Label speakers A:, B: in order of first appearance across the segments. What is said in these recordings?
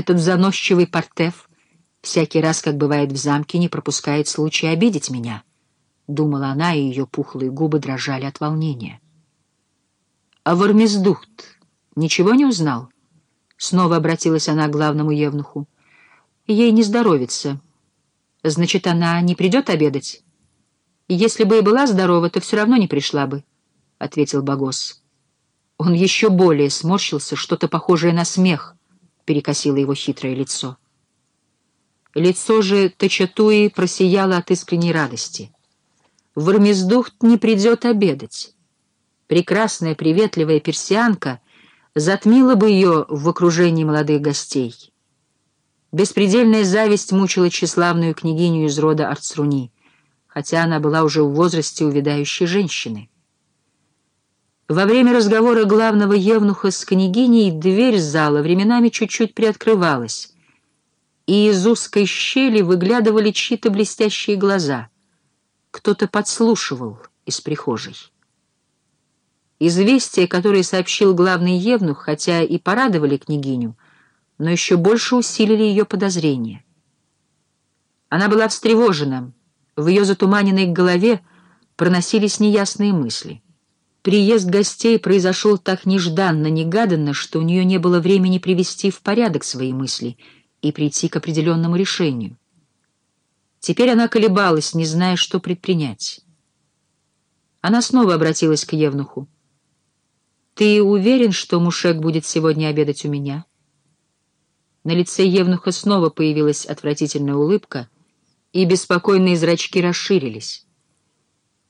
A: Этот заносчивый портеф всякий раз, как бывает в замке, не пропускает случая обидеть меня, — думала она, и ее пухлые губы дрожали от волнения. А Вормездухт ничего не узнал? Снова обратилась она к главному евнуху. Ей не здоровится. Значит, она не придет обедать? Если бы и была здорова, то все равно не пришла бы, — ответил Богос. Он еще более сморщился, что-то похожее на смех перекосило его хитрое лицо. Лицо же Тачатуи просияло от искренней радости. Вармездухт не придет обедать. Прекрасная, приветливая персианка затмила бы ее в окружении молодых гостей. Беспредельная зависть мучила тщеславную княгиню из рода Арцруни, хотя она была уже в возрасте увядающей женщины. Во время разговора главного евнуха с княгиней дверь зала временами чуть-чуть приоткрывалась, и из узкой щели выглядывали чьи-то блестящие глаза. Кто-то подслушивал из прихожей. Известия, которые сообщил главный евнух, хотя и порадовали княгиню, но еще больше усилили ее подозрения. Она была встревожена, в ее затуманенной голове проносились неясные мысли. Приезд гостей произошел так нежданно-негаданно, что у нее не было времени привести в порядок свои мысли — и прийти к определенному решению. Теперь она колебалась, не зная, что предпринять. Она снова обратилась к Евнуху. «Ты уверен, что Мушек будет сегодня обедать у меня?» На лице Евнуха снова появилась отвратительная улыбка, и беспокойные зрачки расширились.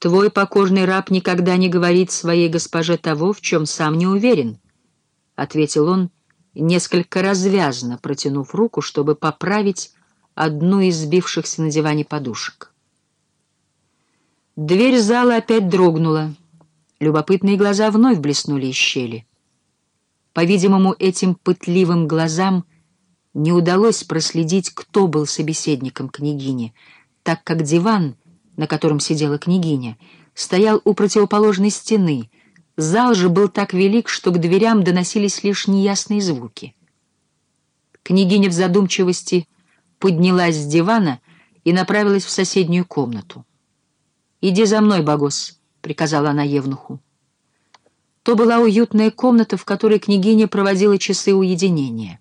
A: «Твой покорный раб никогда не говорит своей госпоже того, в чем сам не уверен», — ответил он, — несколько развязно протянув руку, чтобы поправить одну из сбившихся на диване подушек. Дверь зала опять дрогнула. Любопытные глаза вновь блеснули из щели. По-видимому, этим пытливым глазам не удалось проследить, кто был собеседником княгини, так как диван, на котором сидела княгиня, стоял у противоположной стены — Зал же был так велик, что к дверям доносились лишь неясные звуки. Княгиня в задумчивости поднялась с дивана и направилась в соседнюю комнату. «Иди за мной, Богос», — приказала она Евнуху. То была уютная комната, в которой княгиня проводила часы уединения.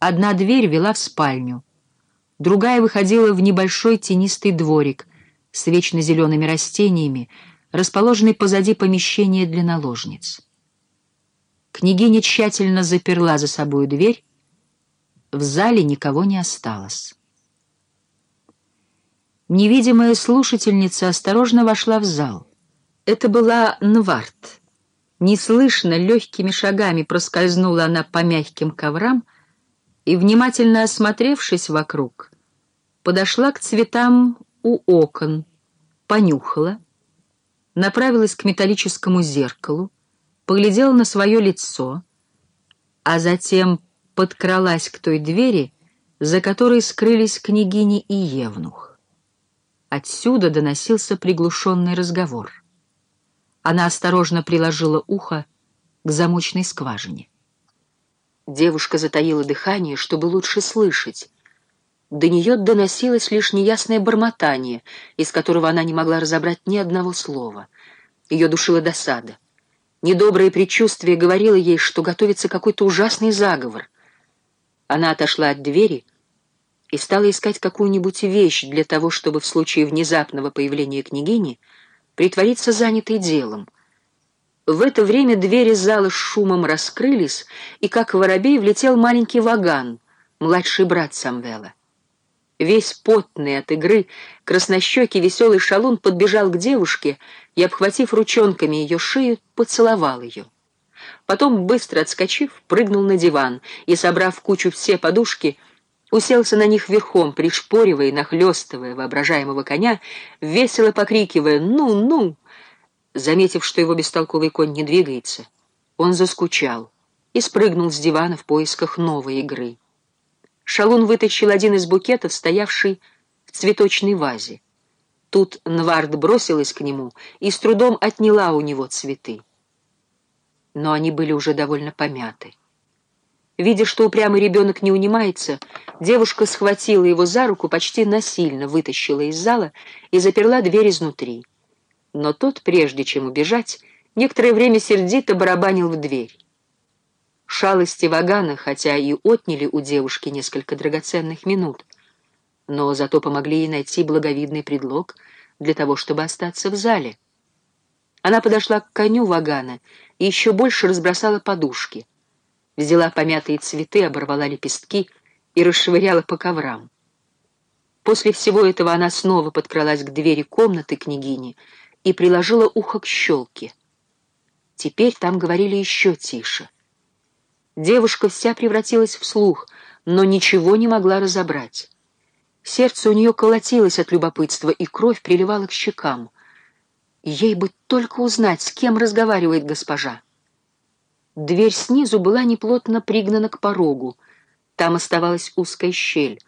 A: Одна дверь вела в спальню, другая выходила в небольшой тенистый дворик с вечно зелеными растениями, расположенный позади помещения для наложниц. Княгиня тщательно заперла за собой дверь, в зале никого не осталось. Невидимая слушательница осторожно вошла в зал. Это была Нварт. Неслышно, легкими шагами проскользнула она по мягким коврам и, внимательно осмотревшись вокруг, подошла к цветам у окон, понюхала, направилась к металлическому зеркалу, поглядела на свое лицо, а затем подкралась к той двери, за которой скрылись княгини и евнух. Отсюда доносился приглушенный разговор. Она осторожно приложила ухо к замочной скважине. Девушка затаила дыхание, чтобы лучше слышать, до нее доносилось лишь неясное бормотание, из которого она не могла разобрать ни одного слова. Ее душила досада. Недоброе предчувствие говорило ей, что готовится какой-то ужасный заговор. Она отошла от двери и стала искать какую-нибудь вещь для того, чтобы в случае внезапного появления княгини притвориться занятой делом. В это время двери зала с шумом раскрылись, и как воробей влетел маленький ваган, младший брат Самвела. Весь потный от игры, краснощекий веселый шалун подбежал к девушке и, обхватив ручонками ее шею, поцеловал ее. Потом, быстро отскочив, прыгнул на диван и, собрав в кучу все подушки, уселся на них верхом, пришпоривая и нахлестывая воображаемого коня, весело покрикивая «Ну-ну!». Заметив, что его бестолковый конь не двигается, он заскучал и спрыгнул с дивана в поисках новой игры. Шалун вытащил один из букетов, стоявший в цветочной вазе. Тут Нвард бросилась к нему и с трудом отняла у него цветы. Но они были уже довольно помяты. Видя, что упрямый ребенок не унимается, девушка схватила его за руку, почти насильно вытащила из зала и заперла дверь изнутри. Но тот, прежде чем убежать, некоторое время сердито барабанил в дверь. Шалости Вагана, хотя и отняли у девушки несколько драгоценных минут, но зато помогли ей найти благовидный предлог для того, чтобы остаться в зале. Она подошла к коню Вагана и еще больше разбросала подушки — взяла помятые цветы, оборвала лепестки и расшвыряла по коврам. После всего этого она снова подкралась к двери комнаты княгини и приложила ухо к щелке. Теперь там говорили еще тише. Девушка вся превратилась в слух, но ничего не могла разобрать. Сердце у нее колотилось от любопытства, и кровь приливала к щекам. Ей бы только узнать, с кем разговаривает госпожа. Дверь снизу была неплотно пригнана к порогу. Там оставалась узкая щель.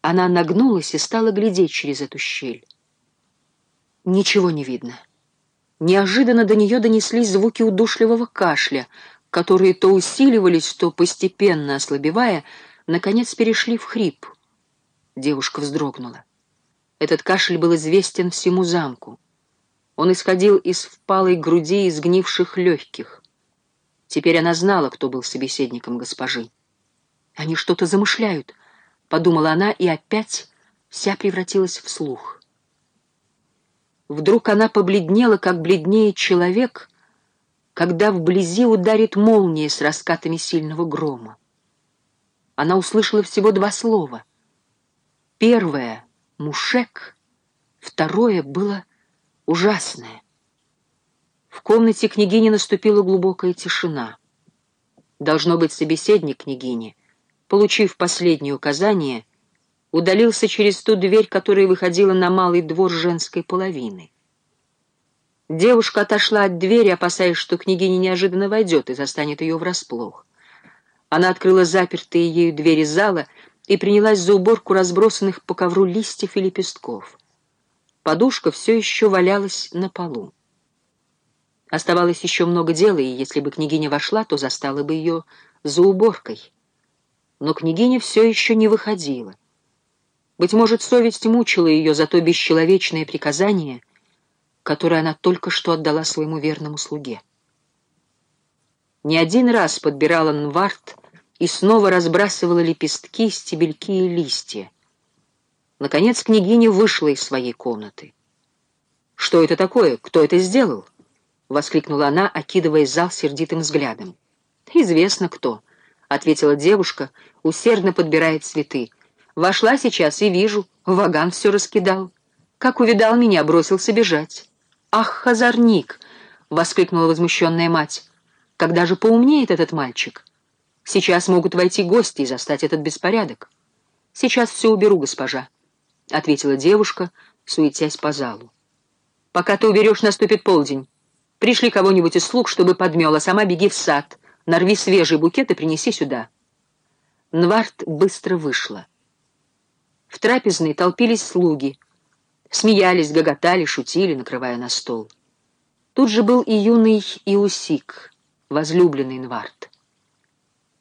A: Она нагнулась и стала глядеть через эту щель. Ничего не видно. Неожиданно до нее донеслись звуки удушливого кашля, которые то усиливались, то, постепенно ослабевая, наконец перешли в хрип. Девушка вздрогнула. Этот кашель был известен всему замку. Он исходил из впалой груди и сгнивших легких. Теперь она знала, кто был собеседником госпожи. «Они что-то замышляют», — подумала она, и опять вся превратилась в слух. Вдруг она побледнела, как бледнее человек, когда вблизи ударит молния с раскатами сильного грома. Она услышала всего два слова. Первое — мушек, второе было ужасное. В комнате княгини наступила глубокая тишина. Должно быть, собеседник княгини, получив последнее указание, удалился через ту дверь, которая выходила на малый двор женской половины. Девушка отошла от двери, опасаясь, что княгиня неожиданно войдет и застанет ее врасплох. Она открыла запертые ею двери зала и принялась за уборку разбросанных по ковру листьев и лепестков. Подушка все еще валялась на полу. Оставалось еще много дела, и если бы княгиня вошла, то застала бы ее за уборкой. Но княгиня все еще не выходила. Быть может, совесть мучила ее за то бесчеловечное приказание, которое она только что отдала своему верному слуге. Не один раз подбирала Нварт и снова разбрасывала лепестки, стебельки и листья. Наконец княгиня вышла из своей комнаты. «Что это такое? Кто это сделал?» — воскликнула она, окидывая зал сердитым взглядом. «Известно кто», — ответила девушка, усердно подбирая цветы. «Вошла сейчас и вижу, ваган все раскидал. Как увидал меня, бросился бежать». «Ах, хазарник!» — воскликнула возмущенная мать. «Когда же поумнеет этот мальчик? Сейчас могут войти гости и застать этот беспорядок». «Сейчас все уберу, госпожа», — ответила девушка, суетясь по залу. «Пока ты уберешь, наступит полдень». Пришли кого-нибудь из слуг, чтобы подмел, а сама беги в сад, нарви свежий букет и принеси сюда. Нвард быстро вышла. В трапезной толпились слуги. Смеялись, гоготали, шутили, накрывая на стол. Тут же был и юный Иусик, возлюбленный Нвард.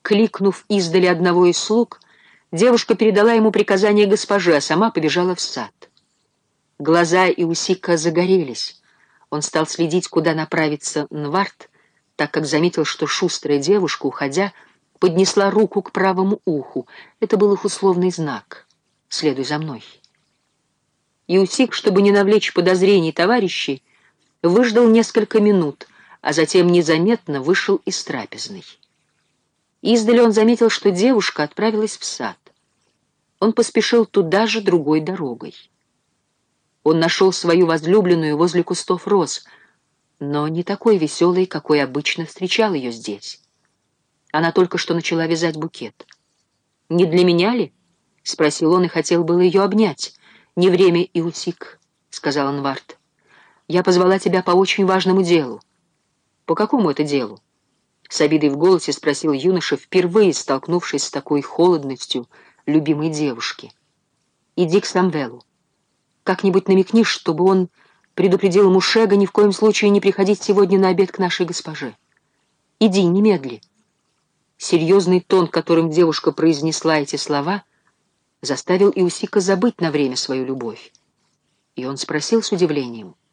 A: Кликнув издали одного из слуг, девушка передала ему приказание госпожи, а сама побежала в сад. Глаза Иусика загорелись. Он стал следить, куда направится Нвард, так как заметил, что шустрая девушка, уходя, поднесла руку к правому уху. Это был их условный знак. «Следуй за мной». Иусик, чтобы не навлечь подозрений товарищей, выждал несколько минут, а затем незаметно вышел из трапезной. Издали он заметил, что девушка отправилась в сад. Он поспешил туда же другой дорогой. Он нашел свою возлюбленную возле кустов роз, но не такой веселой, какой обычно встречал ее здесь. Она только что начала вязать букет. «Не для меня ли?» — спросил он и хотел было ее обнять. «Не время, Иутик», — сказал Анвард. «Я позвала тебя по очень важному делу». «По какому это делу?» С обидой в голосе спросил юноша, впервые столкнувшись с такой холодностью любимой девушки. «Иди к Самвелу. Как-нибудь намекни, чтобы он предупредил Мушега ни в коем случае не приходить сегодня на обед к нашей госпоже. Иди, немедли. Серьезный тон, которым девушка произнесла эти слова, заставил Иусика забыть на время свою любовь. И он спросил с удивлением —